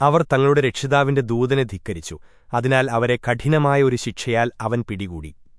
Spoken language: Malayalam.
അവർ തങ്ങളുടെ രക്ഷിതാവിന്റെ ദൂതനെ ധിക്കരിച്ചു. അതിനാൽ അവരെ കഠിനമായ ഒരു ശിക്ഷയാൽ അവൻ പിടികൂടി.